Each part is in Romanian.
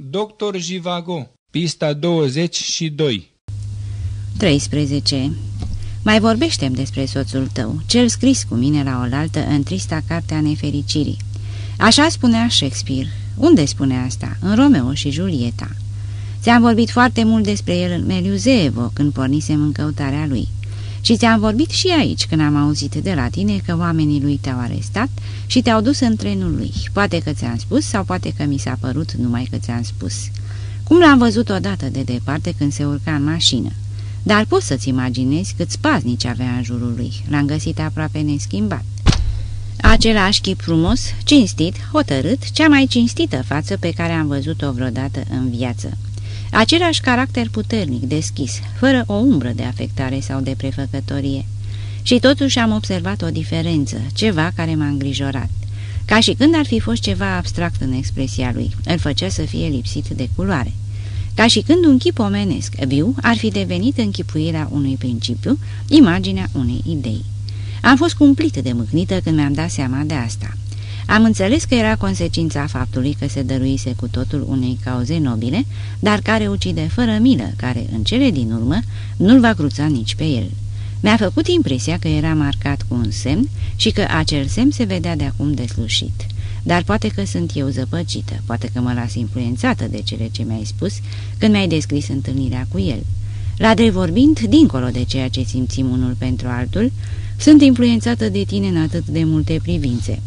Doctor Jivago, pista 22 13. Mai vorbește despre soțul tău, cel scris cu mine la oaltă în trista carte a nefericirii. Așa spunea Shakespeare. Unde spune asta? În Romeo și Julieta. Ți-am vorbit foarte mult despre el în Meliuzeevo când pornisem în căutarea lui. Și ți-am vorbit și aici când am auzit de la tine că oamenii lui te-au arestat și te-au dus în trenul lui. Poate că ți-am spus sau poate că mi s-a părut numai că ți-am spus. Cum l-am văzut odată de departe când se urca în mașină. Dar poți să-ți imaginezi câți paznici avea în jurul lui. L-am găsit aproape neschimbat. Același chip frumos, cinstit, hotărât, cea mai cinstită față pe care am văzut-o vreodată în viață. Același caracter puternic, deschis, fără o umbră de afectare sau de prefăcătorie. Și totuși am observat o diferență, ceva care m-a îngrijorat. Ca și când ar fi fost ceva abstract în expresia lui, îl făcea să fie lipsit de culoare. Ca și când un chip omenesc viu ar fi devenit închipuirea unui principiu, imaginea unei idei. Am fost cumplit de mâhnită când mi-am dat seama de asta. Am înțeles că era consecința faptului că se dăruise cu totul unei cauze nobile, dar care ucide fără milă, care, în cele din urmă, nu-l va cruța nici pe el. Mi-a făcut impresia că era marcat cu un semn și că acel semn se vedea de acum deslușit. Dar poate că sunt eu zăpăcită, poate că mă las influențată de cele ce mi-ai spus când mi-ai descris întâlnirea cu el. La drept vorbind, dincolo de ceea ce simțim unul pentru altul, sunt influențată de tine în atât de multe privințe.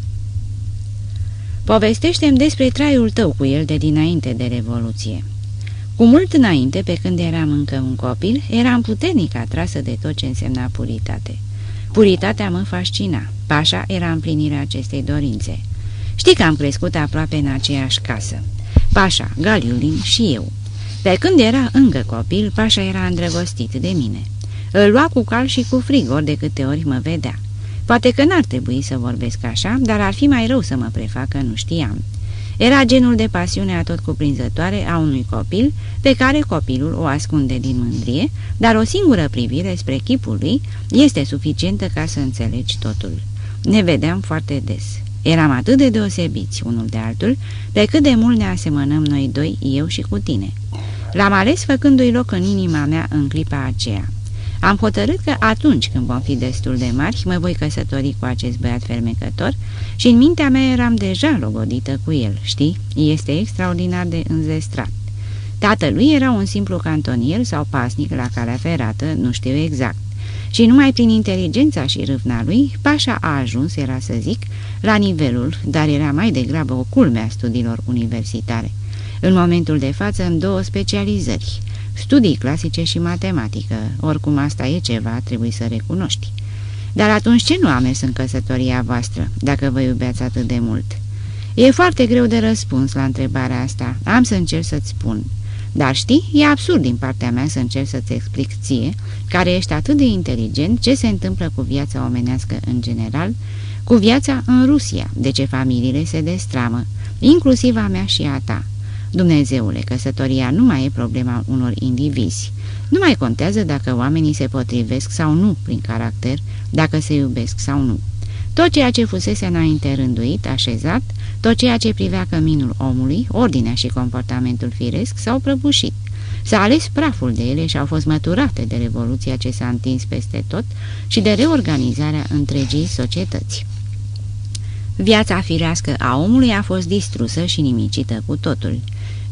Povestește-mi despre traiul tău cu el de dinainte de Revoluție. Cu mult înainte, pe când eram încă un copil, eram puternic atrasă de tot ce însemna puritate. Puritatea mă fascina. Pașa era împlinirea acestei dorințe. Știi că am crescut aproape în aceeași casă. Pașa, Galiulin și eu. Pe când era încă copil, Pașa era îndrăgostit de mine. Îl lua cu cal și cu frigor de câte ori mă vedea. Poate că n-ar trebui să vorbesc așa, dar ar fi mai rău să mă prefac că nu știam. Era genul de pasiune atot cuprinzătoare a unui copil, pe care copilul o ascunde din mândrie, dar o singură privire spre chipul lui este suficientă ca să înțelegi totul. Ne vedeam foarte des. Eram atât de deosebiți unul de altul, pe cât de mult ne asemănăm noi doi, eu și cu tine. L-am ales făcându-i loc în inima mea în clipa aceea. Am hotărât că atunci când vom fi destul de mari, mă voi căsători cu acest băiat fermecător și în mintea mea eram deja logodită cu el, știi? Este extraordinar de înzestrat. Tatălui era un simplu cantonier sau pasnic la calea ferată, nu știu exact. Și numai prin inteligența și râvna lui, Pașa a ajuns, era să zic, la nivelul, dar era mai degrabă o culme a studiilor universitare. În momentul de față, în două specializări, studii clasice și matematică, oricum asta e ceva, trebuie să recunoști. Dar atunci ce nu a mers în căsătoria voastră, dacă vă iubeați atât de mult? E foarte greu de răspuns la întrebarea asta, am să încerc să-ți spun. Dar știi, e absurd din partea mea să încerc să-ți explic ție, care ești atât de inteligent, ce se întâmplă cu viața omenească în general, cu viața în Rusia, de ce familiile se destramă, inclusiv a mea și a ta. Dumnezeule, căsătoria nu mai e problema unor indivizi. Nu mai contează dacă oamenii se potrivesc sau nu prin caracter, dacă se iubesc sau nu. Tot ceea ce fusese înainte rânduit, așezat, tot ceea ce privea căminul omului, ordinea și comportamentul firesc s-au prăbușit. S-a ales praful de ele și au fost măturate de revoluția ce s-a întins peste tot și de reorganizarea întregii societăți. Viața firească a omului a fost distrusă și nimicită cu totul.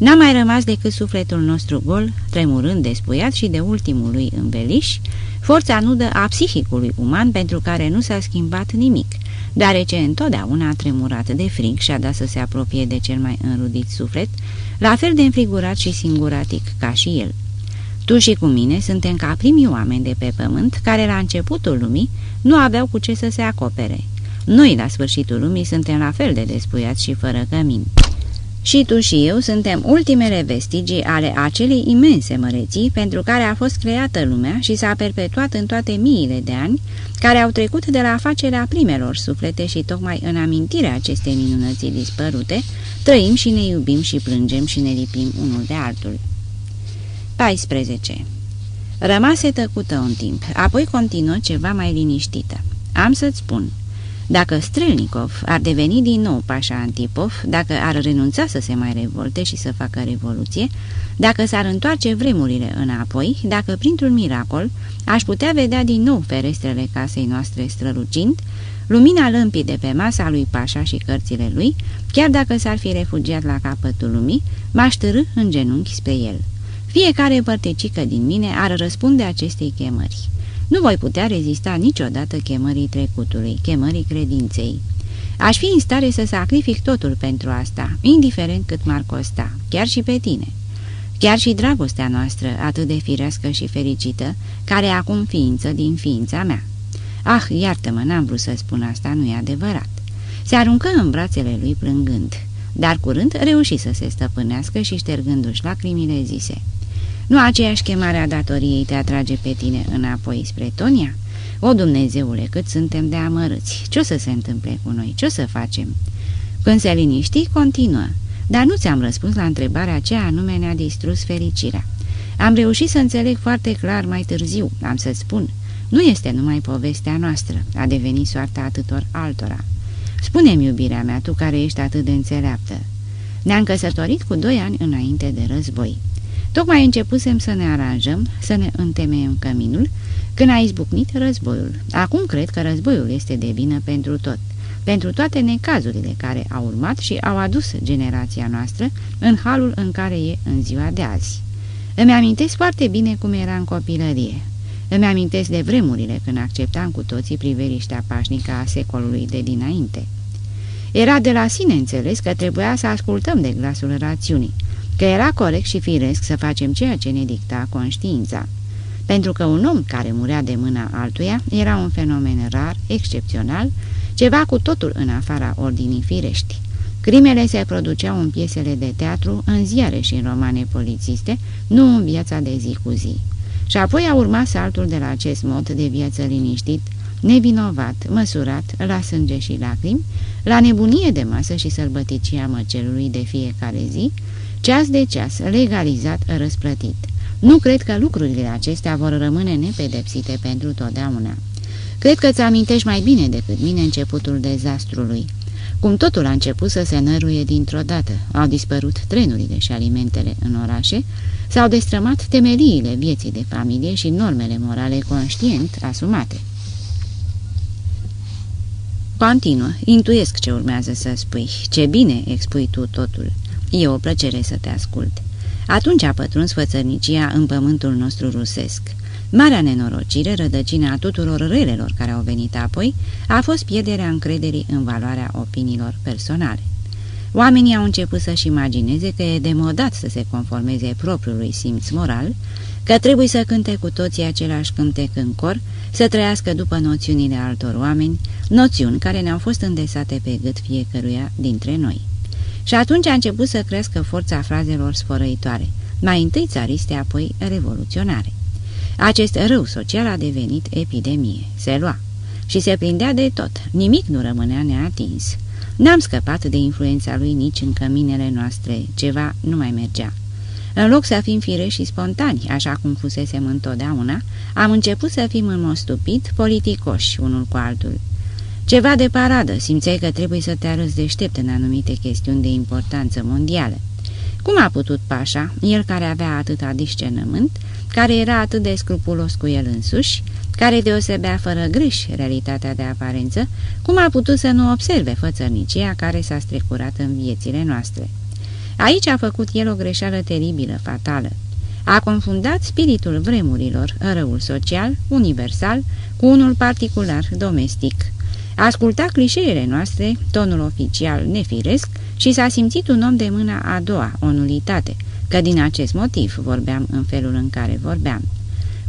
N-a mai rămas decât sufletul nostru gol, tremurând despuiat și de ultimul lui înveliș, forța nudă a psihicului uman pentru care nu s-a schimbat nimic, deoarece întotdeauna a tremurat de frig și a dat să se apropie de cel mai înrudit suflet, la fel de înfrigurat și singuratic ca și el. Tu și cu mine suntem ca primii oameni de pe pământ care la începutul lumii nu aveau cu ce să se acopere. Noi, la sfârșitul lumii, suntem la fel de despuiați și fără cămin. Și tu și eu suntem ultimele vestigii ale acelei imense măreții pentru care a fost creată lumea și s-a perpetuat în toate miile de ani, care au trecut de la facerea primelor suflete și tocmai în amintirea acestei minunății dispărute, trăim și ne iubim și plângem și ne lipim unul de altul. 14. Rămase tăcută un timp, apoi continuă ceva mai liniștită. Am să-ți spun. Dacă Strelnikov ar deveni din nou pașa Antipov, dacă ar renunța să se mai revolte și să facă revoluție, dacă s-ar întoarce vremurile înapoi, dacă printr-un miracol aș putea vedea din nou ferestrele casei noastre strălucind, lumina lămpii de pe masa lui Pașa și cărțile lui, chiar dacă s-ar fi refugiat la capătul lumii, m-aș târâ în genunchi spre el. Fiecare părtecică din mine ar răspunde acestei chemări. Nu voi putea rezista niciodată chemării trecutului, chemării credinței. Aș fi în stare să sacrific totul pentru asta, indiferent cât m-ar costa, chiar și pe tine. Chiar și dragostea noastră, atât de firească și fericită, care acum ființă din ființa mea. Ah, iartă-mă, n-am vrut să spun asta, nu e adevărat. Se aruncă în brațele lui plângând, dar curând reuși să se stăpânească și ștergându-și lacrimile zise. Nu aceeași chemare a datoriei te atrage pe tine înapoi spre Tonia? O, Dumnezeule, cât suntem de amărâți! Ce o să se întâmple cu noi? Ce o să facem?" Când se liniști, continuă. Dar nu ți-am răspuns la întrebarea ce anume ne-a distrus fericirea. Am reușit să înțeleg foarte clar mai târziu, am să spun. Nu este numai povestea noastră, a devenit soarta atâtor altora. Spune-mi, iubirea mea, tu care ești atât de înțeleaptă. Ne-am căsătorit cu doi ani înainte de război. Tocmai începusem să ne aranjăm, să ne întemeiem căminul, când a izbucnit războiul. Acum cred că războiul este de vină pentru tot, pentru toate necazurile care au urmat și au adus generația noastră în halul în care e în ziua de azi. Îmi amintesc foarte bine cum era în copilărie. Îmi amintesc de vremurile când acceptam cu toții priveliștea pașnică a secolului de dinainte. Era de la sine înțeles că trebuia să ascultăm de glasul rațiunii, că era corect și firesc să facem ceea ce ne dicta conștiința. Pentru că un om care murea de mâna altuia era un fenomen rar, excepțional, ceva cu totul în afara ordinii firești. Crimele se produceau în piesele de teatru, în ziare și în romane polițiste, nu în viața de zi cu zi. Și apoi a urmat saltul de la acest mod de viață liniștit, nevinovat, măsurat, la sânge și lacrimi, la nebunie de masă și sălbăticia măcelului de fiecare zi, ceas de ceas, legalizat, răsplătit. Nu cred că lucrurile acestea vor rămâne nepedepsite pentru totdeauna. Cred că ți amintești mai bine decât mine începutul dezastrului. Cum totul a început să se năruie dintr-o dată, au dispărut trenurile și alimentele în orașe, s-au destrămat temeliile vieții de familie și normele morale conștient asumate. Continuă, intuiesc ce urmează să spui. Ce bine expui tu totul. E o plăcere să te ascult. Atunci a pătruns fățărnicia în pământul nostru rusesc. Marea nenorocire, rădăcina tuturor relelor care au venit apoi, a fost pierderea încrederii în valoarea opiniilor personale. Oamenii au început să-și imagineze că e demodat să se conformeze propriului simț moral, că trebuie să cânte cu toții același cântec în cor, să trăiască după noțiunile altor oameni, noțiuni care ne-au fost îndesate pe gât fiecăruia dintre noi. Și atunci a început să crească forța frazelor sfărăitoare, mai întâi țariste, apoi revoluționare. Acest rău social a devenit epidemie, se lua și se prindea de tot, nimic nu rămânea neatins. N-am scăpat de influența lui nici în căminele noastre, ceva nu mai mergea. În loc să fim fireși și spontani, așa cum fusesem întotdeauna, am început să fim în mod stupid, politicoși unul cu altul. Ceva de paradă, simțeai că trebuie să te arăți deștept în anumite chestiuni de importanță mondială. Cum a putut Pașa, el care avea atâta discernământ, care era atât de scrupulos cu el însuși, care deosebea fără greș realitatea de aparență, cum a putut să nu observe fățărnicia care s-a strecurat în viețile noastre? Aici a făcut el o greșeală teribilă, fatală. A confundat spiritul vremurilor, răul social, universal, cu unul particular, domestic, asculta clișeele noastre, tonul oficial nefiresc și s-a simțit un om de mâna a doua, o nulitate, că din acest motiv vorbeam în felul în care vorbeam.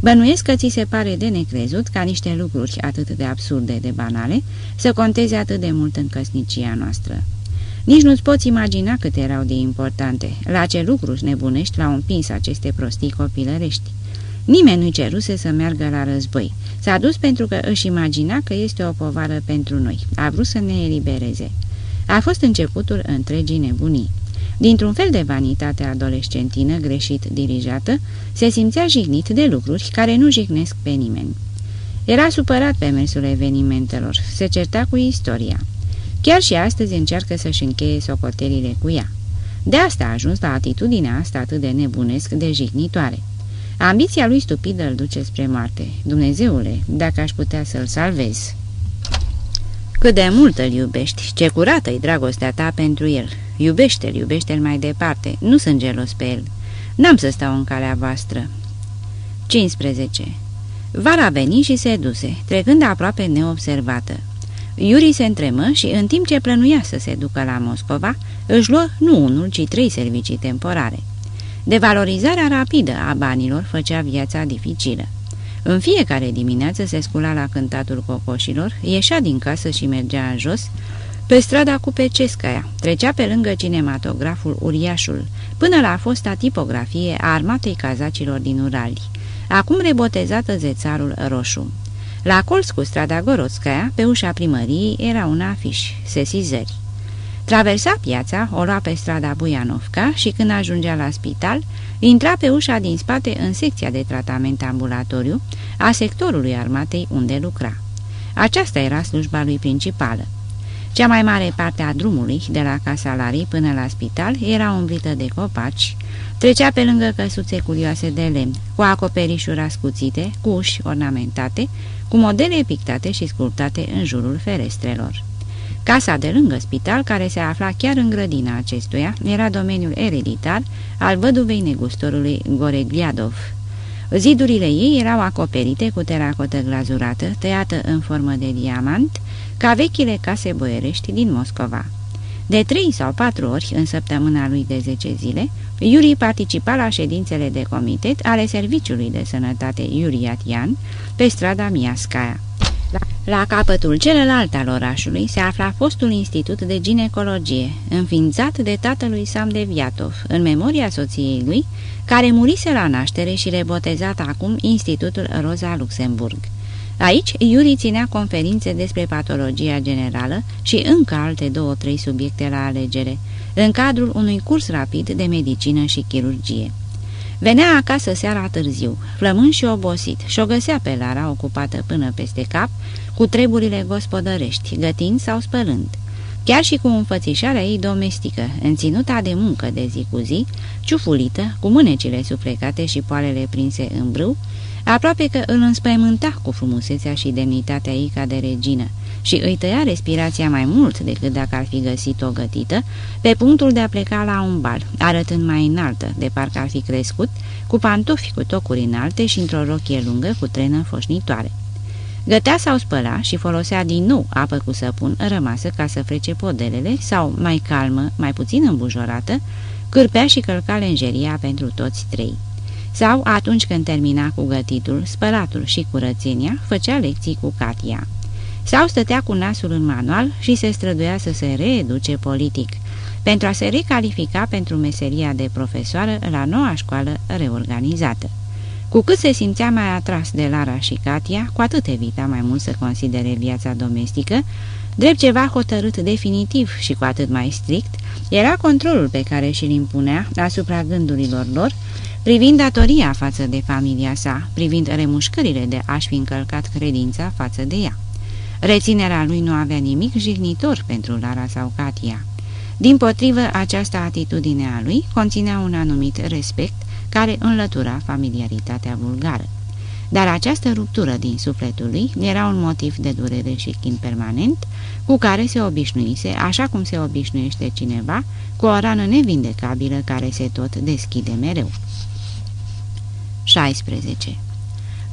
Bănuiesc că ți se pare de necrezut ca niște lucruri atât de absurde de banale să conteze atât de mult în căsnicia noastră. Nici nu-ți poți imagina cât erau de importante, la ce lucruri nebunești l-au împins aceste prostii copilărești. Nimeni nu ceruse să meargă la război. S-a dus pentru că își imagina că este o povară pentru noi. A vrut să ne elibereze. A fost începutul întregii nebunii. Dintr-un fel de vanitate adolescentină greșit dirijată, se simțea jignit de lucruri care nu jignesc pe nimeni. Era supărat pe mersul evenimentelor, se certa cu istoria. Chiar și astăzi încearcă să-și încheie socotelile cu ea. De asta a ajuns la atitudinea asta atât de nebunesc, de jignitoare. Ambiția lui stupidă îl duce spre moarte. Dumnezeule, dacă aș putea să-l salvez. Cât de mult îl iubești, ce curată-i dragostea ta pentru el. Iubește-l, iubește-l mai departe, nu sunt gelos pe el. N-am să stau în calea voastră. 15. Vara veni și se duse, trecând aproape neobservată. Iuri se întremă și, în timp ce plănuia să se ducă la Moscova, își luă nu unul, ci trei servicii temporare. Devalorizarea rapidă a banilor făcea viața dificilă. În fiecare dimineață se scula la cântatul cocoșilor, ieșea din casă și mergea în jos, pe strada cu Pecescaia, trecea pe lângă cinematograful Uriașul, până la fosta tipografie a armatei cazacilor din Urali, acum rebotezată Zețarul Roșu. La colț cu strada Gorodskaya, pe ușa primăriei, era un afiș, sesizări. Traversa piața, o lua pe strada Buianovca și când ajungea la spital, intra pe ușa din spate în secția de tratament ambulatoriu a sectorului armatei unde lucra. Aceasta era slujba lui principală. Cea mai mare parte a drumului, de la casa Larii până la spital, era umblită de copaci, trecea pe lângă căsuțe curioase de lemn, cu acoperișuri ascuțite, cu uși ornamentate, cu modele pictate și sculptate în jurul ferestrelor. Casa de lângă spital, care se afla chiar în grădina acestuia, era domeniul ereditar al văduvei negustorului Goregliadov. Zidurile ei erau acoperite cu teracotă glazurată, tăiată în formă de diamant, ca vechile case boierești din Moscova. De trei sau patru ori în săptămâna lui de zece zile, Iuri participa la ședințele de comitet ale Serviciului de Sănătate Iuriatian pe strada Miascaia. La capătul celălalt al orașului se afla fostul Institut de Ginecologie, înființat de tatălui Sam de Viatov, în memoria soției lui, care murise la naștere și rebotezat acum Institutul Rosa Luxemburg. Aici, Iuri ținea conferințe despre patologia generală și încă alte două-trei subiecte la alegere, în cadrul unui curs rapid de medicină și chirurgie. Venea acasă seara târziu, flămând și obosit, și o găsea pe Lara ocupată până peste cap, cu treburile gospodărești, gătind sau spălând. Chiar și cu înfățișarea ei domestică, înținuta de muncă de zi cu zi, ciufulită, cu mânecile suflecate și poalele prinse în brâu, aproape că îl înspăimânta cu frumusețea și demnitatea ei ca de regină și îi tăia respirația mai mult decât dacă ar fi găsit-o gătită, pe punctul de a pleca la un bal, arătând mai înaltă, de parcă ar fi crescut, cu pantofi cu tocuri înalte și într-o rochie lungă cu trenă foșnitoare. Gătea sau spăla și folosea din nou apă cu săpun rămasă ca să frece podelele sau, mai calmă, mai puțin îmbujorată, cârpea și călca lenjeria pentru toți trei. Sau, atunci când termina cu gătitul, spălatul și curățenia, făcea lecții cu Katia. Sau stătea cu nasul în manual și se străduia să se reeduce politic, pentru a se recalifica pentru meseria de profesoară la noua școală reorganizată. Cu cât se simțea mai atras de Lara și Katia, cu atât evita mai mult să considere viața domestică, drept ceva hotărât definitiv și cu atât mai strict, era controlul pe care și-l impunea asupra gândurilor lor, privind datoria față de familia sa, privind remușcările de a-și fi încălcat credința față de ea. Reținerea lui nu avea nimic jignitor pentru Lara sau Katia. Din potrivă, această atitudine a lui conținea un anumit respect care înlătura familiaritatea vulgară. Dar această ruptură din sufletul lui era un motiv de durere și chin permanent, cu care se obișnuise, așa cum se obișnuiește cineva, cu o rană nevindecabilă care se tot deschide mereu. 16.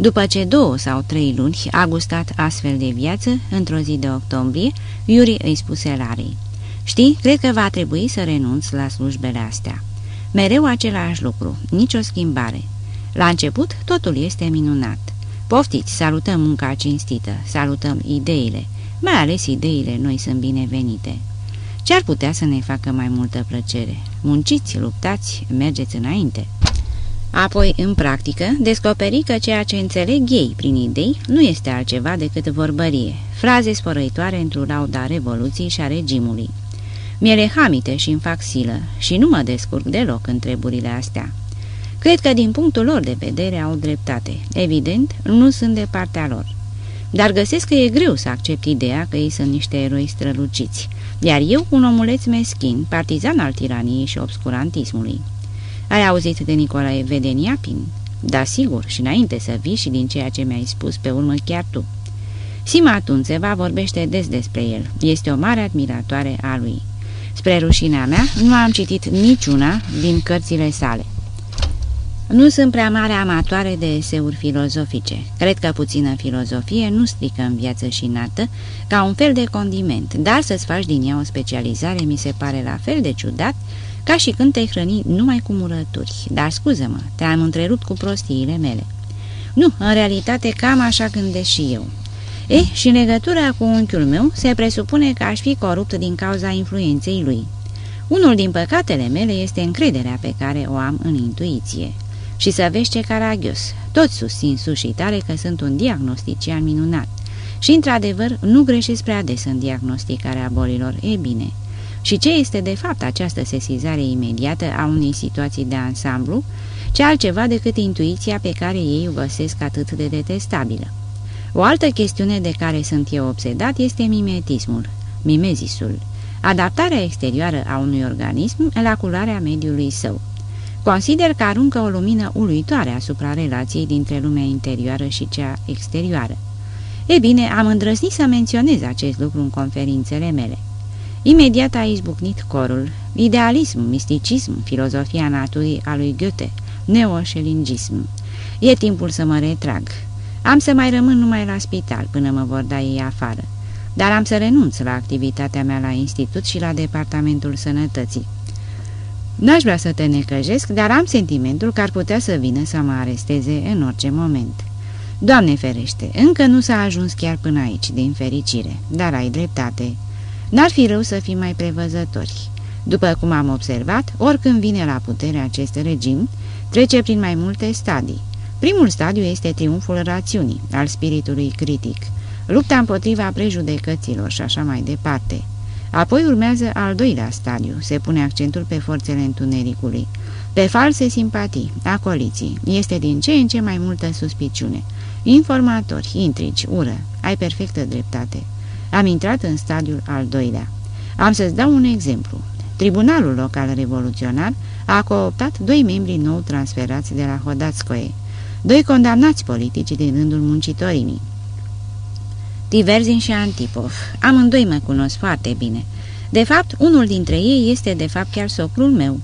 După ce două sau trei luni a gustat astfel de viață, într-o zi de octombrie, Iuri îi spuse Larei, Știi, cred că va trebui să renunț la slujbele astea. Mereu același lucru, nicio schimbare. La început totul este minunat. Poftiți, salutăm munca cinstită, salutăm ideile, mai ales ideile noi sunt binevenite. Ce-ar putea să ne facă mai multă plăcere? Munciți, luptați, mergeți înainte. Apoi, în practică, descoperi că ceea ce înțeleg ei prin idei nu este altceva decât vorbărie, fraze sporăitoare într-o lauda revoluției și a regimului. Mi-ele hamite și îmi fac silă și nu mă descurc deloc în treburile astea. Cred că din punctul lor de vedere au dreptate. Evident, nu sunt de partea lor. dar găsesc că e greu să accept ideea că ei sunt niște eroi străluciți, iar eu un omuleț meschin, partizan al tiraniei și obscurantismului. Ai auzit de Nicolae Vedeniapin? Da, sigur, și înainte să vii și din ceea ce mi-ai spus pe urmă chiar tu. Sima Tunțeva vorbește des despre el. Este o mare admiratoare a lui. Spre rușinea mea, nu am citit niciuna din cărțile sale. Nu sunt prea mare amatoare de eseuri filozofice. Cred că puțină filozofie nu strică în viață și nată ca un fel de condiment, dar să-ți faci din ea o specializare mi se pare la fel de ciudat ca și când te-ai hrăni numai cu murături. Dar scuză-mă, te-am întrerupt cu prostiile mele. Nu, în realitate cam așa gândesc și eu. E, și în legătura cu unchiul meu se presupune că aș fi corupt din cauza influenței lui. Unul din păcatele mele este încrederea pe care o am în intuiție. Și să vezi ce caragios, toți susțin sus și tare că sunt un diagnostician minunat. Și, într-adevăr, nu greșesc prea des în diagnosticarea bolilor, e bine. Și ce este de fapt această sesizare imediată a unei situații de ansamblu, ce altceva decât intuiția pe care ei o găsesc atât de detestabilă. O altă chestiune de care sunt eu obsedat este mimetismul, mimezisul, adaptarea exterioară a unui organism la culoarea mediului său. Consider că aruncă o lumină uluitoare asupra relației dintre lumea interioară și cea exterioară. E bine, am îndrăznit să menționez acest lucru în conferințele mele. Imediat a izbucnit corul, idealism, misticism, filozofia naturii a lui Goethe, neoșelingism. E timpul să mă retrag. Am să mai rămân numai la spital până mă vor da ei afară, dar am să renunț la activitatea mea la institut și la departamentul sănătății. N-aș vrea să te necăjesc, dar am sentimentul că ar putea să vină să mă aresteze în orice moment. Doamne ferește, încă nu s-a ajuns chiar până aici, din fericire, dar ai dreptate. N-ar fi rău să fim mai prevăzători. După cum am observat, oricând vine la putere acest regim, trece prin mai multe stadii. Primul stadiu este triumful rațiunii, al spiritului critic, lupta împotriva prejudecăților și așa mai departe. Apoi urmează al doilea stadiu, se pune accentul pe forțele întunericului, pe false simpatii, acoliții, este din ce în ce mai multă suspiciune. Informatori, intrigi, ură, ai perfectă dreptate. Am intrat în stadiul al doilea. Am să-ți dau un exemplu. Tribunalul local revoluționar a cooptat doi membri nou transferați de la Hodatskoe, doi condamnați politici din rândul muncitorimii. Diverzin și Antipov. Amândoi mă cunosc foarte bine. De fapt, unul dintre ei este de fapt chiar socrul meu,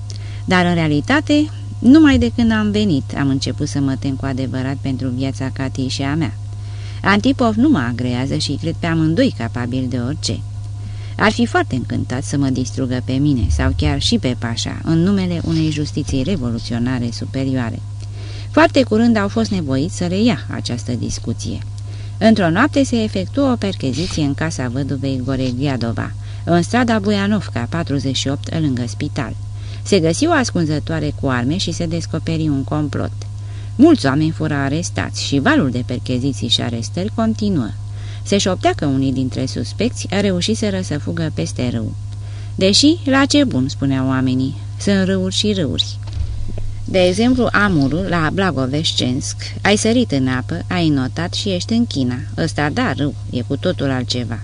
dar în realitate, numai de când am venit, am început să mă tem cu adevărat pentru viața Catii și a mea. Antipov nu mă agrează și cred pe amândoi capabil de orice. Ar fi foarte încântat să mă distrugă pe mine sau chiar și pe Pașa, în numele unei justiții revoluționare superioare. Foarte curând au fost nevoiți să reia această discuție. Într-o noapte se efectuă o percheziție în casa văduvei Goreghiadova, în strada Buianovca, 48, lângă spital. Se găsi o ascunzătoare cu arme și se descoperi un complot. Mulți oameni fură arestați și valul de percheziții și arestări continuă. Se șoptea că unii dintre suspecți reușiseră să fugă peste râu. Deși, la ce bun, spuneau oamenii, sunt râuri și râuri. De exemplu, Amurul, la Blagovescensk, ai sărit în apă, ai notat și ești în China. Ăsta, da, râu, e cu totul altceva.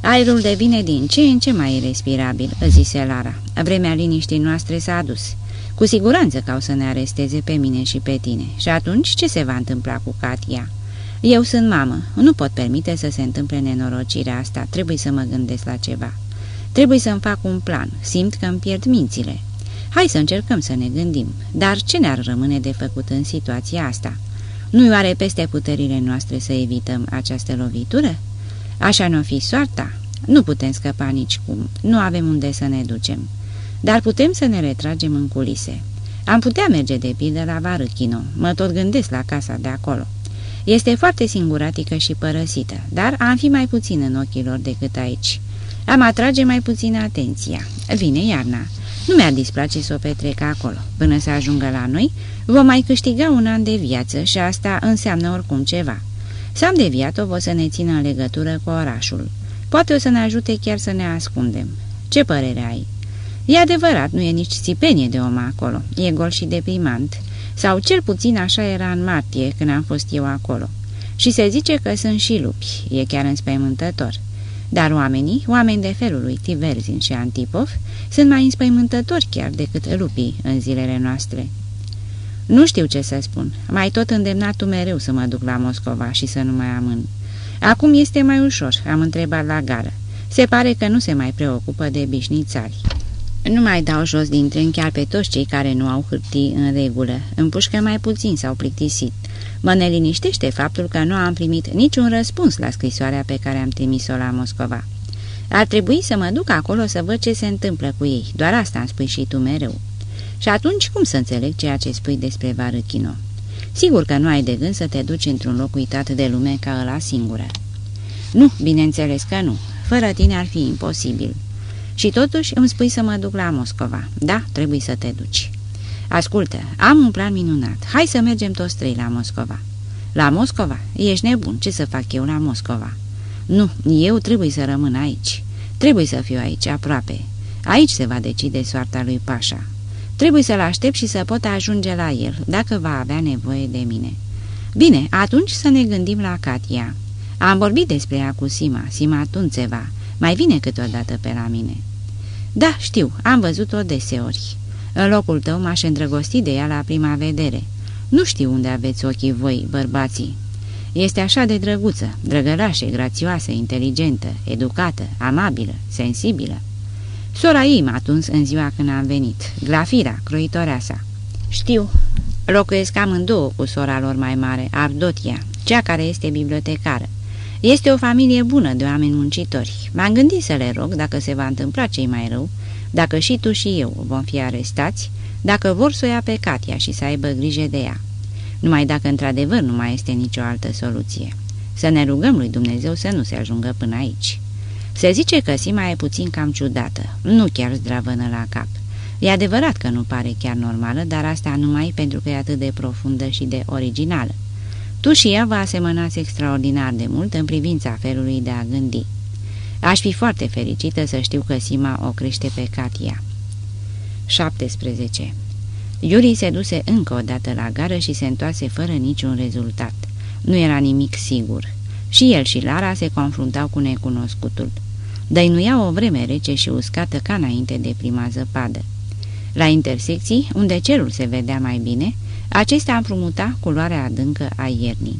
Aerul devine din ce în ce mai irrespirabil, zise Lara. Vremea liniștii noastre s-a adus. Cu siguranță că au să ne aresteze pe mine și pe tine. Și atunci ce se va întâmpla cu Katia? Eu sunt mamă. Nu pot permite să se întâmple nenorocirea asta. Trebuie să mă gândesc la ceva. Trebuie să-mi fac un plan. Simt că îmi pierd mințile. Hai să încercăm să ne gândim. Dar ce ne-ar rămâne de făcut în situația asta? Nu-i oare peste puterile noastre să evităm această lovitură? Așa nu fi soarta? Nu putem scăpa nici cum. Nu avem unde să ne ducem dar putem să ne retragem în culise. Am putea merge de pildă la Varâchino, mă tot gândesc la casa de acolo. Este foarte singuratică și părăsită, dar am fi mai puțin în ochii lor decât aici. Am atrage mai puțin atenția. Vine iarna. Nu mi-ar displace să o petrec acolo. Până să ajungă la noi, vom mai câștiga un an de viață și asta înseamnă oricum ceva. Sam deviat-o o să ne țină în legătură cu orașul. Poate o să ne ajute chiar să ne ascundem. Ce părere ai?" E adevărat, nu e nici țipenie de om acolo, e gol și deprimant. Sau cel puțin așa era în martie, când am fost eu acolo. Și se zice că sunt și lupi, e chiar înspăimântător. Dar oamenii, oameni de felul lui Tiverzin și Antipov, sunt mai înspăimântători chiar decât lupii în zilele noastre. Nu știu ce să spun. Mai tot îndemnat tu mereu să mă duc la Moscova și să nu mai amân. Acum este mai ușor, am întrebat la gară. Se pare că nu se mai preocupă de bișnițari. Nu mai dau jos din tren chiar pe toți cei care nu au hârtii în regulă. Împușcă mai puțin sau plictisit. Mă neliniștește faptul că nu am primit niciun răspuns la scrisoarea pe care am trimis-o la Moscova. Ar trebui să mă duc acolo să văd ce se întâmplă cu ei. Doar asta îmi spui și tu mereu. Și atunci cum să înțeleg ceea ce spui despre Varăchino? Sigur că nu ai de gând să te duci într-un loc uitat de lume ca ăla singură. Nu, bineînțeles că nu. Fără tine ar fi imposibil. Și totuși îmi spui să mă duc la Moscova. Da, trebuie să te duci. Ascultă, am un plan minunat. Hai să mergem toți trei la Moscova. La Moscova? Ești nebun. Ce să fac eu la Moscova? Nu, eu trebuie să rămân aici. Trebuie să fiu aici, aproape. Aici se va decide soarta lui Pașa. Trebuie să-l aștept și să pot ajunge la el, dacă va avea nevoie de mine. Bine, atunci să ne gândim la Katia. Am vorbit despre ea cu Sima, Sima Tunțeva. Mai vine câteodată pe la mine. Da, știu, am văzut-o deseori. În locul tău m-aș îndrăgosti de ea la prima vedere. Nu știu unde aveți ochii voi, bărbații. Este așa de drăguță, drăgălașă, grațioasă, inteligentă, educată, amabilă, sensibilă. Sora ei m-a tuns în ziua când am venit, Glafira, croitoarea sa. Știu, locuiesc amândouă cu sora lor mai mare, Avdotia, cea care este bibliotecară. Este o familie bună de oameni muncitori. M-am gândit să le rog, dacă se va întâmpla cei mai rău, dacă și tu și eu vom fi arestați, dacă vor să o ia pe Katia și să aibă grijă de ea. Numai dacă într-adevăr nu mai este nicio altă soluție. Să ne rugăm lui Dumnezeu să nu se ajungă până aici. Se zice că Sima e puțin cam ciudată, nu chiar zdravănă la cap. E adevărat că nu pare chiar normală, dar asta numai pentru că e atât de profundă și de originală. Tu și ea vă asemănați extraordinar de mult în privința felului de a gândi. Aș fi foarte fericită să știu că Sima o crește pe Katia. 17. Iuri se duse încă o dată la gară și se întoarse fără niciun rezultat. Nu era nimic sigur. Și el și Lara se confruntau cu necunoscutul. Dăinuia o vreme rece și uscată ca înainte de prima zăpadă. La intersecții, unde cerul se vedea mai bine, acestea împrumuta culoarea adâncă a iernii.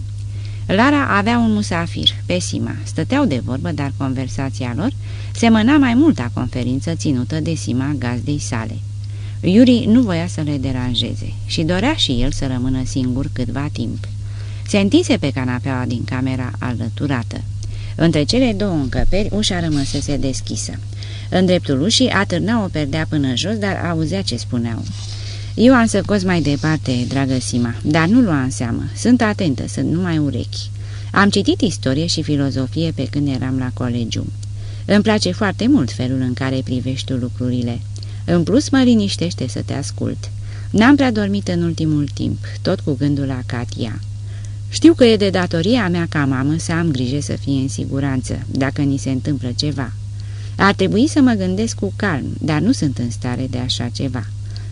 Lara avea un musafir, Pesima. Stăteau de vorbă, dar conversația lor semăna mai mult a conferință ținută de Sima gazdei sale. Iuri nu voia să le deranjeze și dorea și el să rămână singur câtva timp. Se întinse pe canapeaua din camera alăturată. Între cele două încăperi, ușa rămăsese deschisă. În dreptul ușii atârna o perdea până jos, dar auzea ce spuneau. Eu am să cos mai departe, dragă Sima, dar nu lua în seamă. Sunt atentă, sunt numai urechi. Am citit istorie și filozofie pe când eram la colegiu. Îmi place foarte mult felul în care privești tu lucrurile. În plus, mă liniștește să te ascult. N-am prea dormit în ultimul timp, tot cu gândul la Katia. Știu că e de datoria mea ca mamă să am grijă să fie în siguranță, dacă ni se întâmplă ceva. Ar trebui să mă gândesc cu calm, dar nu sunt în stare de așa ceva.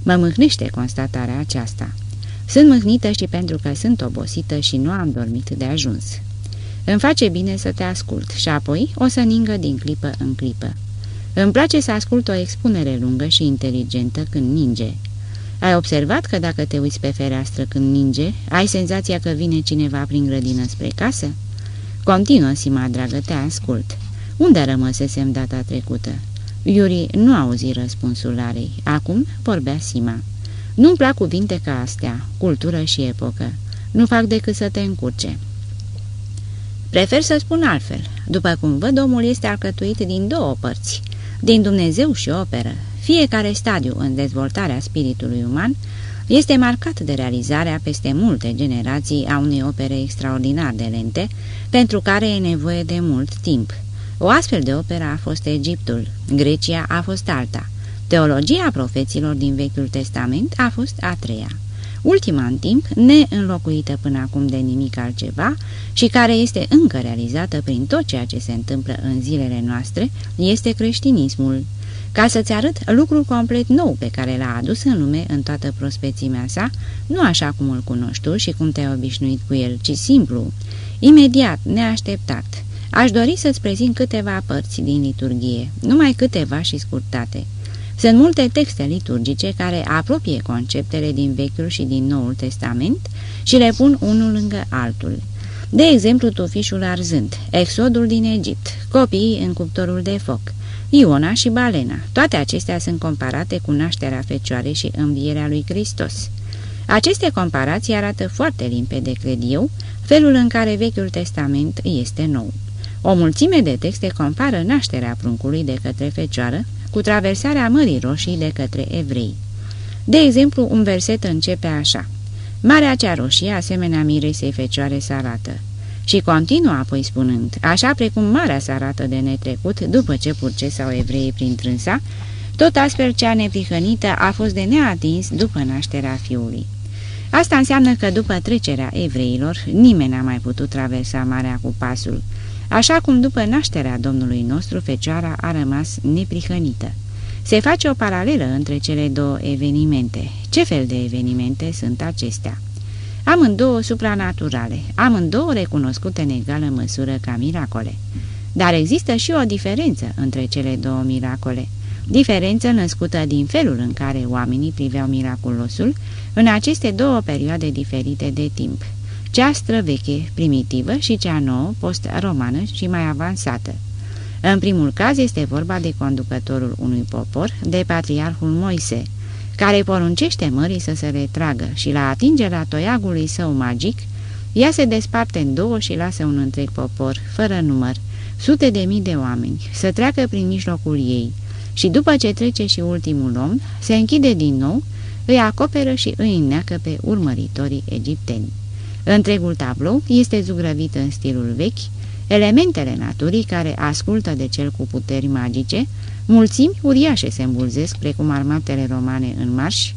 Mă mâhnește constatarea aceasta. Sunt mâhnită și pentru că sunt obosită și nu am dormit de ajuns. Îmi face bine să te ascult și apoi o să ningă din clipă în clipă. Îmi place să ascult o expunere lungă și inteligentă când ninge. Ai observat că dacă te uiți pe fereastră când ninge, ai senzația că vine cineva prin grădină spre casă? Continuă, Sima, dragă, te ascult. Unde rămăsesem data trecută? Iuri nu auzi răspunsul Larei. Acum vorbea Sima. Nu-mi plac cuvinte ca astea, cultură și epocă. Nu fac decât să te încurce. Prefer să spun altfel. După cum văd, omul este alcătuit din două părți, din Dumnezeu și operă. Fiecare stadiu în dezvoltarea spiritului uman este marcat de realizarea peste multe generații a unei opere extraordinar de lente, pentru care e nevoie de mult timp. O astfel de operă a fost Egiptul, Grecia a fost alta. Teologia profeților din Vechiul Testament a fost a treia. Ultima în timp, neînlocuită până acum de nimic altceva și care este încă realizată prin tot ceea ce se întâmplă în zilele noastre, este creștinismul. Ca să-ți arăt lucrul complet nou pe care l-a adus în lume în toată prospețimea sa, nu așa cum îl cunoști tu și cum te-ai obișnuit cu el, ci simplu, Imediat, neașteptat, aș dori să-ți prezint câteva părți din liturghie, numai câteva și scurtate. Sunt multe texte liturgice care apropie conceptele din Vechiul și din Noul Testament și le pun unul lângă altul. De exemplu, tufișul arzând, exodul din Egipt, copiii în cuptorul de foc, Iona și Balena. Toate acestea sunt comparate cu nașterea Fecioarei și învierea lui Hristos. Aceste comparații arată foarte limpede, cred eu, felul în care Vechiul Testament este nou. O mulțime de texte compară nașterea pruncului de către Fecioară cu traversarea Mării Roșii de către evrei. De exemplu, un verset începe așa. Marea cea roșie, asemenea miresei fecioare, se arată. Și continuă apoi spunând, așa precum marea se arată de netrecut după ce purcesau evreii prin trânsa, tot astfel cea neprihănită a fost de neatins după nașterea fiului. Asta înseamnă că după trecerea evreilor, nimeni n-a mai putut traversa marea cu pasul, așa cum după nașterea Domnului nostru, Fecioara a rămas neprihănită. Se face o paralelă între cele două evenimente. Ce fel de evenimente sunt acestea? Amândouă supranaturale, amândouă recunoscute în egală măsură ca miracole. Dar există și o diferență între cele două miracole, diferență născută din felul în care oamenii priveau miraculosul în aceste două perioade diferite de timp, cea străveche, primitivă și cea nouă, post-romană și mai avansată. În primul caz este vorba de conducătorul unui popor, de patriarhul Moise, care poruncește mării să se retragă și la atingerea toiagului său magic, ea se desparte în două și lasă un întreg popor, fără număr, sute de mii de oameni, să treacă prin mijlocul ei și după ce trece și ultimul om, se închide din nou, îi acoperă și îi înneacă pe urmăritorii egipteni. Întregul tablou este zugrăvit în stilul vechi, elementele naturii care ascultă de cel cu puteri magice, mulțimi uriașe se îmbulzesc precum armatele romane în marș,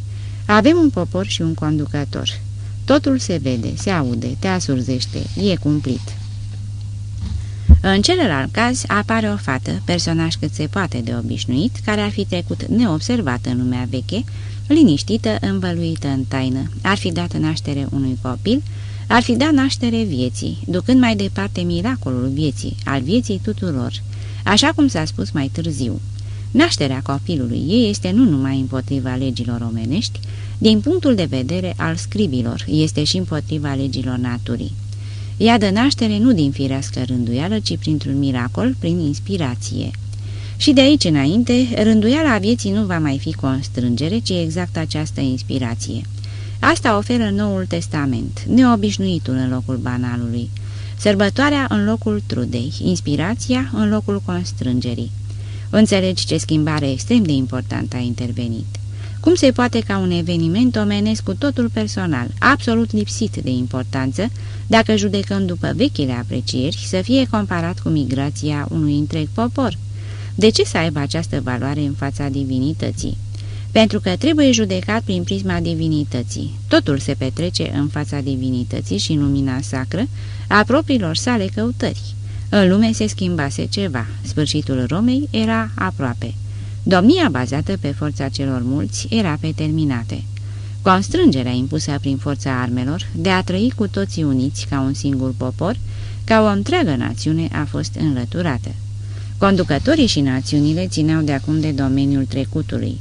avem un popor și un conducător. Totul se vede, se aude, te asurzește, e cumplit. În celălalt caz apare o fată, personaj cât se poate de obișnuit, care ar fi trecut neobservat în lumea veche, liniștită, învăluită în taină, ar fi dat naștere unui copil, ar fi dat naștere vieții, ducând mai departe miracolul vieții, al vieții tuturor, așa cum s-a spus mai târziu. Nașterea copilului ei este nu numai împotriva legilor omenești, din punctul de vedere al scribilor, este și împotriva legilor naturii. Ea dă naștere nu din firească rânduială, ci printr-un miracol, prin inspirație. Și de aici înainte, rânduiala vieții nu va mai fi constrângere, ci exact această inspirație. Asta oferă Noul Testament, neobișnuitul în locul banalului, sărbătoarea în locul trudei, inspirația în locul constrângerii. Înțelegi ce schimbare extrem de importantă a intervenit. Cum se poate ca un eveniment omenesc cu totul personal, absolut lipsit de importanță, dacă judecăm după vechile aprecieri, să fie comparat cu migrația unui întreg popor? De ce să aibă această valoare în fața divinității? Pentru că trebuie judecat prin prisma divinității. Totul se petrece în fața divinității și în lumina sacră a propriilor sale căutări. În lume se schimbase ceva, sfârșitul Romei era aproape. Domnia bazată pe forța celor mulți era pe terminate. Constrângerea impusă prin forța armelor de a trăi cu toții uniți ca un singur popor, ca o întreagă națiune a fost înlăturată. Conducătorii și națiunile țineau de acum de domeniul trecutului.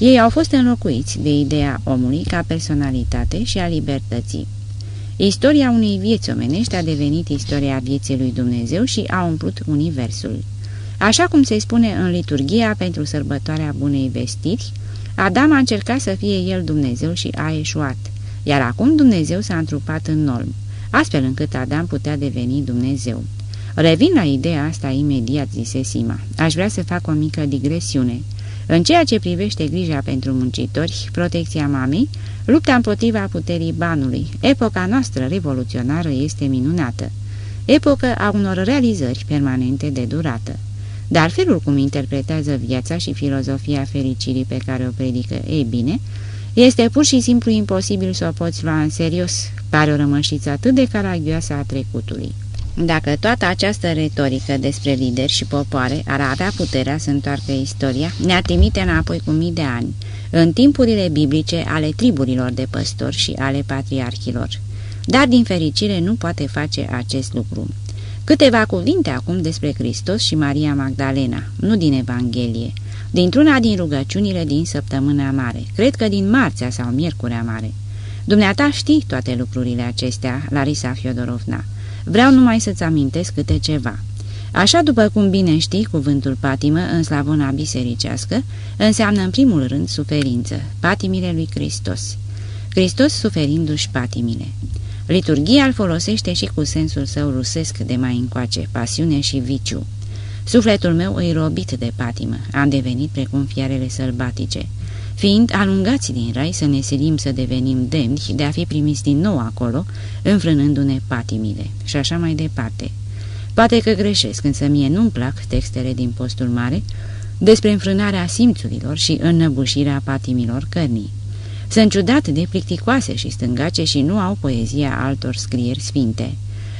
Ei au fost înlocuiți de ideea omului ca personalitate și a libertății. Istoria unei vieți omenești a devenit istoria vieții lui Dumnezeu și a umplut universul. Așa cum se spune în liturgia pentru sărbătoarea bunei vestiri, Adam a încercat să fie el Dumnezeu și a eșuat, iar acum Dumnezeu s-a întrupat în norm, astfel încât Adam putea deveni Dumnezeu. Revin la ideea asta imediat, zise Sima. Aș vrea să fac o mică digresiune. În ceea ce privește grija pentru muncitori, protecția mamei, lupta împotriva puterii banului, epoca noastră revoluționară este minunată. Epocă a unor realizări permanente de durată. Dar felul cum interpretează viața și filozofia fericirii pe care o predică, e bine, este pur și simplu imposibil să o poți lua în serios, pare o rămășiță atât de caragioasă a trecutului. Dacă toată această retorică despre lideri și popoare ar avea puterea să întoarcă istoria, ne-ar trimite înapoi cu mii de ani, în timpurile biblice ale triburilor de păstori și ale patriarhilor. dar din fericire nu poate face acest lucru. Câteva cuvinte acum despre Hristos și Maria Magdalena, nu din Evanghelie, dintr-una din rugăciunile din săptămâna mare, cred că din marțea sau miercurea mare. Dumneata știi toate lucrurile acestea, Larisa Fiodorovna. Vreau numai să-ți amintesc câte ceva. Așa după cum bine știi, cuvântul patimă în slavona bisericească înseamnă în primul rând suferință, patimile lui Hristos. Hristos suferindu-și patimile. Liturgia îl folosește și cu sensul său rusesc de mai încoace, pasiune și viciu. Sufletul meu îi robit de patimă, am devenit precum fiarele sălbatice, fiind alungați din rai să ne silim să devenim demni de a fi primiți din nou acolo, înfrânându-ne patimile și așa mai departe. Poate că greșesc, însă mie nu-mi plac textele din postul mare despre înfrânarea simțurilor și înnăbușirea patimilor cărnii. Sunt ciudat de plicticoase și stângace și nu au poezia altor scrieri sfinte.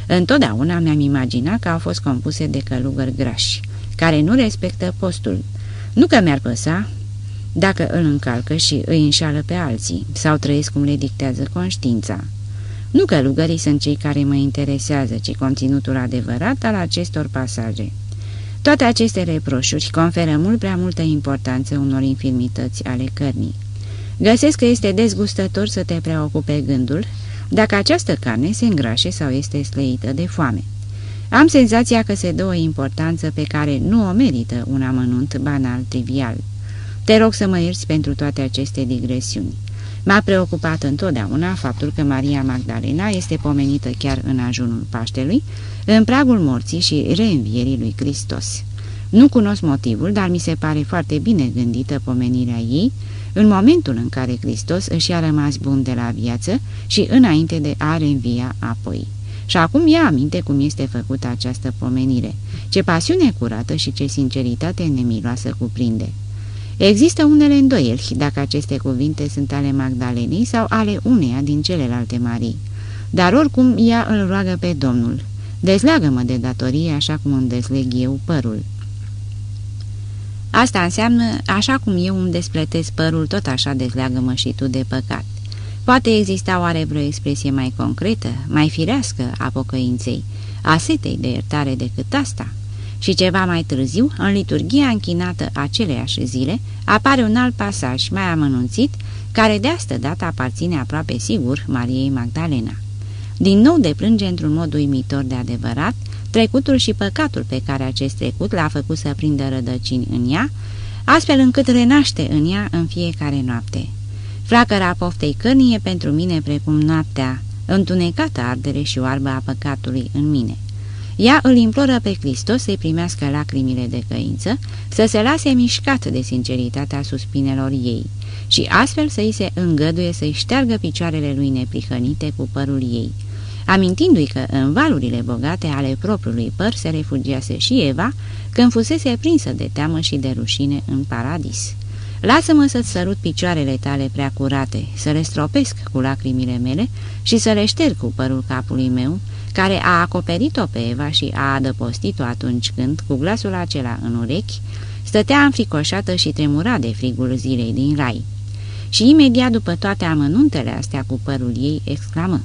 Întotdeauna mi-am imaginat că au fost compuse de călugări grași, care nu respectă postul. Nu că mi-ar păsa dacă îl încalcă și îi înșală pe alții, sau trăiesc cum le dictează conștiința. Nu călugării sunt cei care mă interesează, ci conținutul adevărat al acestor pasaje. Toate aceste reproșuri conferă mult prea multă importanță unor infirmități ale cărnii. Găsesc că este dezgustător să te preocupe gândul dacă această carne se îngrașe sau este slăită de foame. Am senzația că se dă o importanță pe care nu o merită un amănunt banal, trivial. Te rog să mă ierți pentru toate aceste digresiuni. M-a preocupat întotdeauna faptul că Maria Magdalena este pomenită chiar în ajunul Paștelui, în pragul morții și reînvierii lui Hristos. Nu cunosc motivul, dar mi se pare foarte bine gândită pomenirea ei, în momentul în care Hristos își a rămas bun de la viață și înainte de a reînvia apoi. Și acum ia aminte cum este făcută această pomenire, ce pasiune curată și ce sinceritate nemiloasă cuprinde. Există unele îndoieli dacă aceste cuvinte sunt ale Magdalenei sau ale uneia din celelalte Marii. Dar oricum ea îl roagă pe Domnul. Dezleagă-mă de datorie așa cum îmi dezleg eu părul. Asta înseamnă, așa cum eu îmi despletesc părul, tot așa dezleagă-mă și tu de păcat. Poate exista oare vreo expresie mai concretă, mai firească a pocăinței, a setei de iertare decât asta? Și ceva mai târziu, în liturgia închinată aceleiași zile, apare un alt pasaj mai amănunțit, care de asta dată aparține aproape sigur Mariei Magdalena. Din nou deplânge într-un mod uimitor de adevărat trecutul și păcatul pe care acest trecut l-a făcut să prindă rădăcini în ea, astfel încât renaște în ea în fiecare noapte. Flacăra poftei cărnii e pentru mine precum noaptea, întunecată ardere și oarbă a păcatului în mine. Ea îl imploră pe Hristos să-i primească lacrimile de căință, să se lase mișcat de sinceritatea suspinelor ei și astfel să-i se îngăduie să-i șteargă picioarele lui neprihănite cu părul ei amintindu-i că în valurile bogate ale propriului păr se refugiase și Eva când fusese prinsă de teamă și de rușine în paradis. Lasă-mă să-ți sărut picioarele tale prea curate, să le stropesc cu lacrimile mele și să le șterg cu părul capului meu, care a acoperit-o pe Eva și a adăpostit-o atunci când, cu glasul acela în urechi, stătea înfricoșată și tremura de frigul zilei din rai. Și imediat după toate amănuntele astea cu părul ei, exclamă,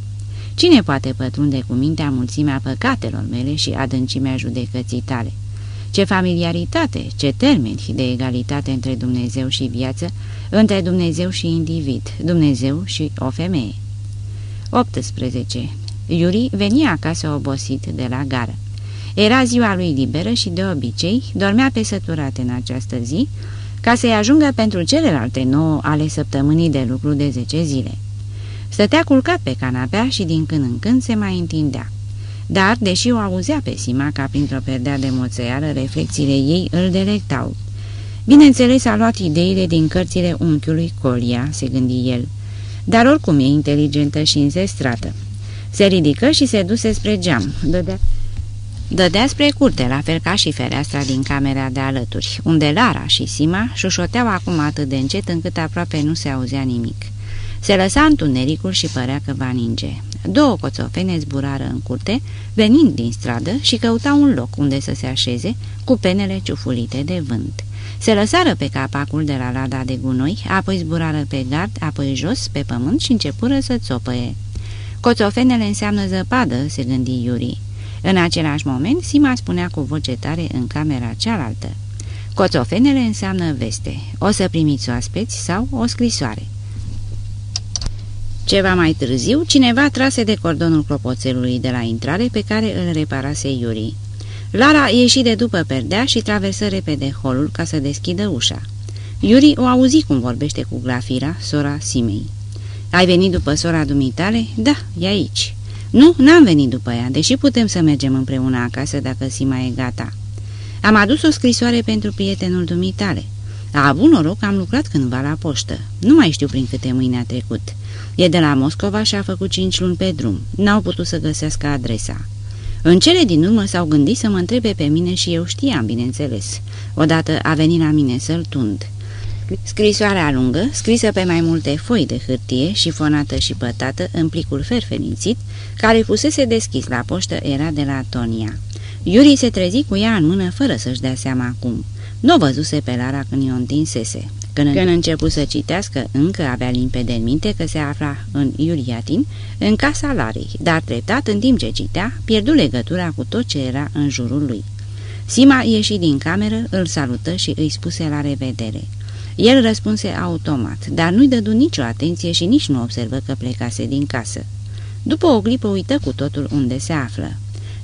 Cine poate pătrunde cu mintea mulțimea păcatelor mele și adâncimea judecății tale? Ce familiaritate, ce termeni de egalitate între Dumnezeu și viață, între Dumnezeu și individ, Dumnezeu și o femeie. 18. Iuri venia acasă obosit de la gară. Era ziua lui liberă și de obicei dormea pe săturate în această zi, ca să-i ajungă pentru celelalte nouă ale săptămânii de lucru de 10 zile. Stătea culcat pe canapea și din când în când se mai întindea. Dar, deși o auzea pe Sima ca printr-o perdea de moțăială, reflexiile ei îl delectau. Bineînțeles, a luat ideile din cărțile unchiului Colia, se gândi el, dar oricum e inteligentă și înzestrată. Se ridică și se duse spre geam. Dădea, Dădea spre curte, la fel ca și fereastra din camera de alături, unde Lara și Sima șușoteau acum atât de încet încât aproape nu se auzea nimic. Se lăsa întunericul și părea că va ninge. Două coțofene zburară în curte, venind din stradă și căutau un loc unde să se așeze, cu penele ciufulite de vânt. Se lăsară pe capacul de la lada de gunoi, apoi zburară pe gard, apoi jos, pe pământ și începură să țopăie. Coțofenele înseamnă zăpadă, se gândi Iuri. În același moment, Sima spunea cu voce tare în camera cealaltă. Coțofenele înseamnă veste. O să primiți oaspeți sau o scrisoare. Ceva mai târziu, cineva trase de cordonul clopoțelului de la intrare pe care îl reparase Iuri. Lara ieși de după perdea și traversă repede holul ca să deschidă ușa. Iuri o auzi cum vorbește cu Glafira, sora Simei. Ai venit după sora dumitale? Da, e aici." Nu, n-am venit după ea, deși putem să mergem împreună acasă dacă Sima e gata." Am adus o scrisoare pentru prietenul dumitale. A avut noroc că am lucrat cândva la poștă. Nu mai știu prin câte mâini a trecut. E de la Moscova și a făcut cinci luni pe drum. N-au putut să găsească adresa. În cele din urmă s-au gândit să mă întrebe pe mine și eu știam, bineînțeles. Odată a venit la mine să-l tund. Scrisoarea lungă, scrisă pe mai multe foi de hârtie și fonată și pătată în plicul ferfenițit, care fusese deschis la poștă, era de la Tonia. Iuri se trezi cu ea în mână fără să-și dea seama cum. Nu o văzuse pe Lara când i-o întinsese. Când, când început să citească, încă avea limpede în minte că se afla în Iuliatin, în casa Larei, dar treptat, în timp ce citea, pierdu legătura cu tot ce era în jurul lui. Sima ieși din cameră, îl salută și îi spuse la revedere. El răspunse automat, dar nu-i dădu nicio atenție și nici nu observă că plecase din casă. După o clipă uită cu totul unde se află.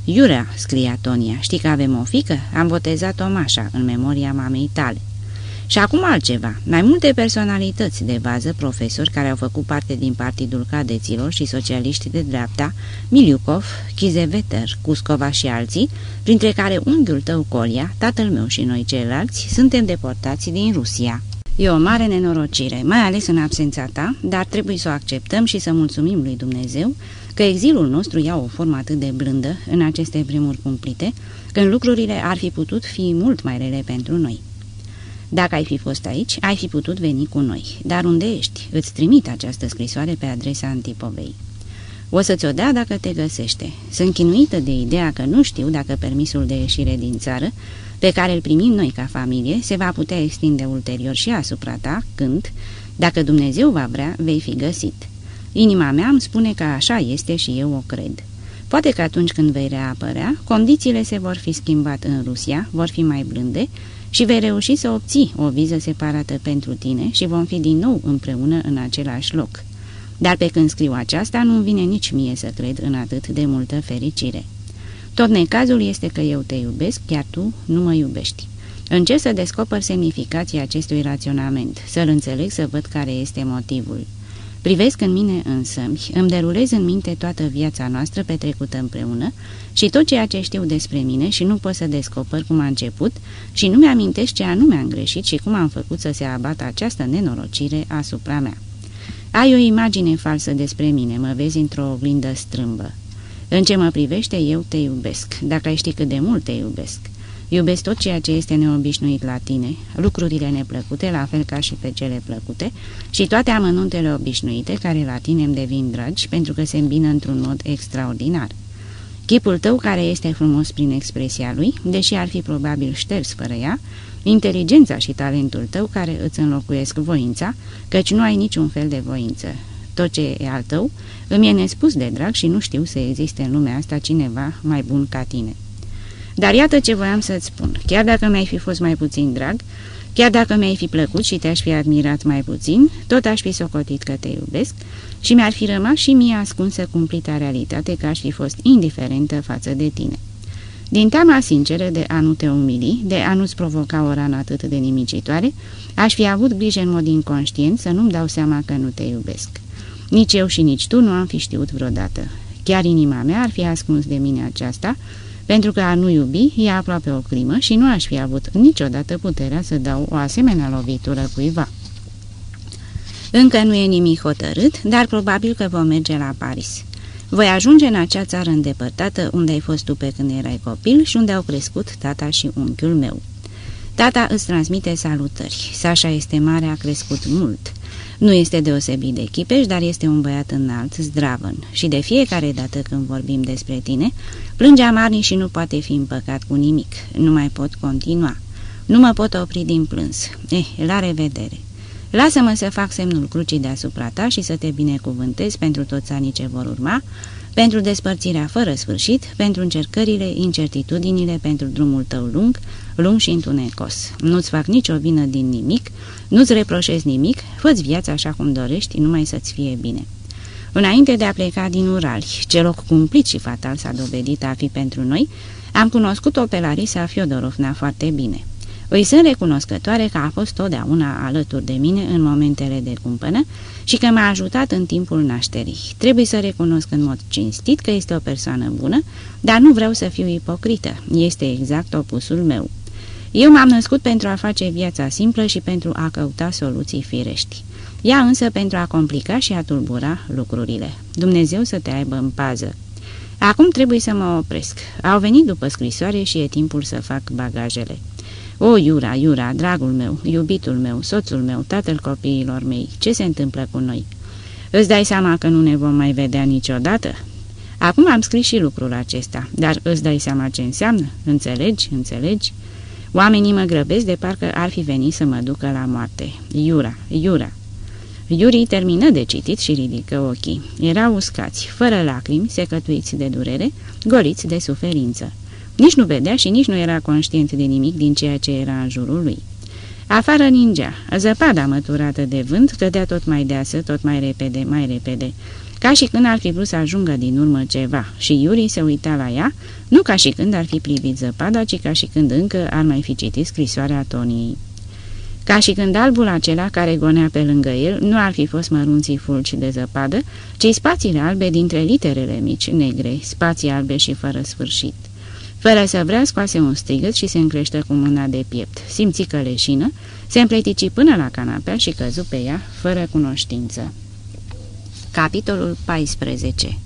Iurea, scria Tonia, știi că avem o fică? Am botezat-o Mașa în memoria mamei tale. Și acum altceva. Mai multe personalități de bază, profesori care au făcut parte din Partidul Cadeților și socialiști de dreapta, Miliukov, Chizeveter, Cuscova și alții, printre care unghiul tău Colia, tatăl meu și noi ceilalți, suntem deportați din Rusia. E o mare nenorocire, mai ales în absența ta, dar trebuie să o acceptăm și să mulțumim lui Dumnezeu că exilul nostru ia o formă atât de blândă în aceste vremuri cumplite, când lucrurile ar fi putut fi mult mai rele pentru noi. Dacă ai fi fost aici, ai fi putut veni cu noi. Dar unde ești? Îți trimit această scrisoare pe adresa Antipovei. O să ți-o dea dacă te găsește. Sunt chinuită de ideea că nu știu dacă permisul de ieșire din țară, pe care îl primim noi ca familie, se va putea extinde ulterior și asupra ta, când, dacă Dumnezeu va vrea, vei fi găsit. Inima mea îmi spune că așa este și eu o cred. Poate că atunci când vei reapărea, condițiile se vor fi schimbat în Rusia, vor fi mai blânde și vei reuși să obții o viză separată pentru tine și vom fi din nou împreună în același loc. Dar pe când scriu aceasta, nu vine nici mie să cred în atât de multă fericire. Tot necazul este că eu te iubesc, chiar tu nu mă iubești. Încerc să descoper semnificația acestui raționament, să-l înțeleg, să văd care este motivul. Privesc în mine însă, îmi derulez în minte toată viața noastră petrecută împreună și tot ceea ce știu despre mine și nu pot să descoper cum a început și nu mi-amintesc ce anume am greșit și cum am făcut să se abată această nenorocire asupra mea. Ai o imagine falsă despre mine, mă vezi într-o oglindă strâmbă. În ce mă privește, eu te iubesc, dacă ai ști cât de mult te iubesc. Iubesc tot ceea ce este neobișnuit la tine, lucrurile neplăcute, la fel ca și pe cele plăcute, și toate amănuntele obișnuite care la tine îmi devin dragi pentru că se îmbină într-un mod extraordinar. Chipul tău care este frumos prin expresia lui, deși ar fi probabil șters fără ea, inteligența și talentul tău care îți înlocuiesc voința, căci nu ai niciun fel de voință. Tot ce e al tău îmi e nespus de drag și nu știu să existe în lumea asta cineva mai bun ca tine. Dar iată ce voiam să-ți spun. Chiar dacă mi-ai fi fost mai puțin drag, chiar dacă mi-ai fi plăcut și te-aș fi admirat mai puțin, tot aș fi socotit că te iubesc și mi-ar fi rămas și mie ascunsă cumplita realitate că aș fi fost indiferentă față de tine. Din teama sinceră de a nu te umili, de a nu-ți provoca o rană atât de nimicitoare, aș fi avut grijă în mod inconștient să nu-mi dau seama că nu te iubesc. Nici eu și nici tu nu am fi știut vreodată. Chiar inima mea ar fi ascuns de mine aceasta, pentru că a nu iubi e aproape o crimă și nu aș fi avut niciodată puterea să dau o asemenea lovitură cuiva. Încă nu e nimic hotărât, dar probabil că vom merge la Paris. Voi ajunge în acea țară îndepărtată unde ai fost tu pe când erai copil și unde au crescut tata și unchiul meu. Tata îți transmite salutări. Sașa este mare, a crescut mult. Nu este deosebit de chipeș, dar este un băiat înalt, zdravăn și de fiecare dată când vorbim despre tine, plânge amarnic și nu poate fi împăcat cu nimic. Nu mai pot continua. Nu mă pot opri din plâns. Eh, la revedere! Lasă-mă să fac semnul crucii deasupra ta și să te binecuvântez pentru toți anii ce vor urma, pentru despărțirea fără sfârșit, pentru încercările, incertitudinile, pentru drumul tău lung, lung și întunecos. Nu-ți fac nicio vină din nimic, nu-ți reproșez nimic, fă viața așa cum dorești, numai să-ți fie bine. Înainte de a pleca din Urali, ce loc cumplit și fatal s-a dovedit a fi pentru noi, am cunoscut-o pe Larisa Fiodorovna foarte bine. Îi sunt recunoscătoare că a fost totdeauna alături de mine în momentele de cumpănă și că m-a ajutat în timpul nașterii. Trebuie să recunosc în mod cinstit că este o persoană bună, dar nu vreau să fiu ipocrită. Este exact opusul meu. Eu m-am născut pentru a face viața simplă și pentru a căuta soluții firești. Ea însă pentru a complica și a tulbura lucrurile. Dumnezeu să te aibă în pază. Acum trebuie să mă opresc. Au venit după scrisoare și e timpul să fac bagajele. O, Iura, Iura, dragul meu, iubitul meu, soțul meu, tatăl copiilor mei, ce se întâmplă cu noi? Îți dai seama că nu ne vom mai vedea niciodată? Acum am scris și lucrul acesta, dar îți dai seama ce înseamnă? Înțelegi? Înțelegi? Oamenii mă grăbesc de parcă ar fi venit să mă ducă la moarte. Iura, Iura. Iuri termină de citit și ridică ochii. Erau uscați, fără lacrimi, secătuiți de durere, goliți de suferință. Nici nu vedea și nici nu era conștient de nimic din ceea ce era în jurul lui. Afară ningea, zăpada măturată de vânt cădea tot mai deasă, tot mai repede, mai repede, ca și când ar fi vrut să ajungă din urmă ceva și Iuri se uita la ea, nu ca și când ar fi privit zăpada, ci ca și când încă ar mai fi citit scrisoarea Toniei. Ca și când albul acela care gonea pe lângă el nu ar fi fost mărunții fulgi de zăpadă, ci spațiile albe dintre literele mici, negre, spații albe și fără sfârșit. Fără să vrea, scoase un strigăt și se încrește cu mâna de piept. Simți că leșină, se împletici până la canapea și căzu pe ea, fără cunoștință. Capitolul 14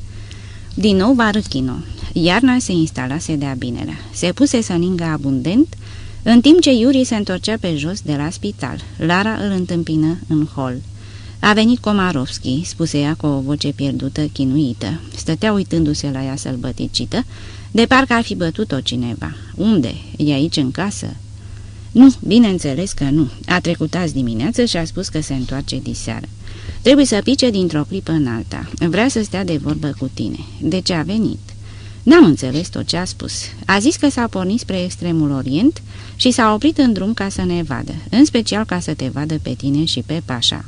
Din nou Varâchino. Iarna se instalase de-a binelea. Se puse să ningă abundent, în timp ce Iuri se întorcea pe jos de la spital. Lara îl întâmpină în hol. A venit Komarovski, spuse ea cu o voce pierdută, chinuită. Stătea uitându-se la ea sălbăticită, de parcă ar fi bătut-o cineva. Unde? E aici în casă?" Nu, bineînțeles că nu. A trecut azi dimineață și a spus că se întoarce diseară. Trebuie să pice dintr-o clipă în alta. Vrea să stea de vorbă cu tine. De ce a venit?" N-am înțeles tot ce a spus. A zis că s-a pornit spre extremul orient și s-a oprit în drum ca să ne vadă, în special ca să te vadă pe tine și pe Pașa.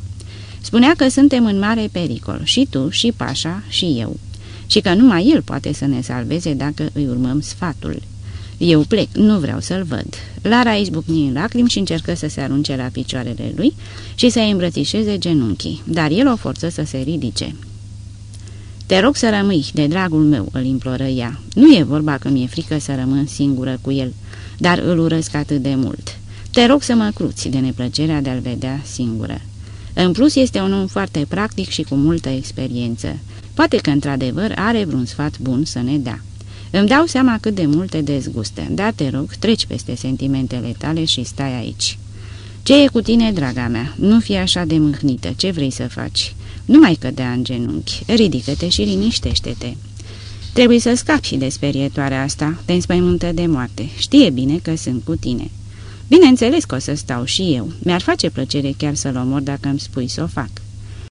Spunea că suntem în mare pericol, și tu, și Pașa, și eu și că numai el poate să ne salveze dacă îi urmăm sfatul. Eu plec, nu vreau să-l văd. Lara izbucni în lacrimi și încercă să se arunce la picioarele lui și să-i îmbrățișeze genunchii, dar el o forță să se ridice. Te rog să rămâi, de dragul meu," îl imploră ea. Nu e vorba că mi-e frică să rămân singură cu el, dar îl urăsc atât de mult. Te rog să mă cruți de neplăcerea de a-l vedea singură. În plus, este un om foarte practic și cu multă experiență. Poate că, într-adevăr, are vreun sfat bun să ne dea. Îmi dau seama cât de multe dezguste, dar te rog, treci peste sentimentele tale și stai aici. Ce e cu tine, draga mea? Nu fi așa de mâhnită, ce vrei să faci? Nu mai cădea în genunchi, ridică-te și liniștește-te. Trebuie să scapi și de sperietoarea asta, te înspăimântă de moarte. Știe bine că sunt cu tine. Bineînțeles că o să stau și eu. Mi-ar face plăcere chiar să-l omor dacă îmi spui să o fac.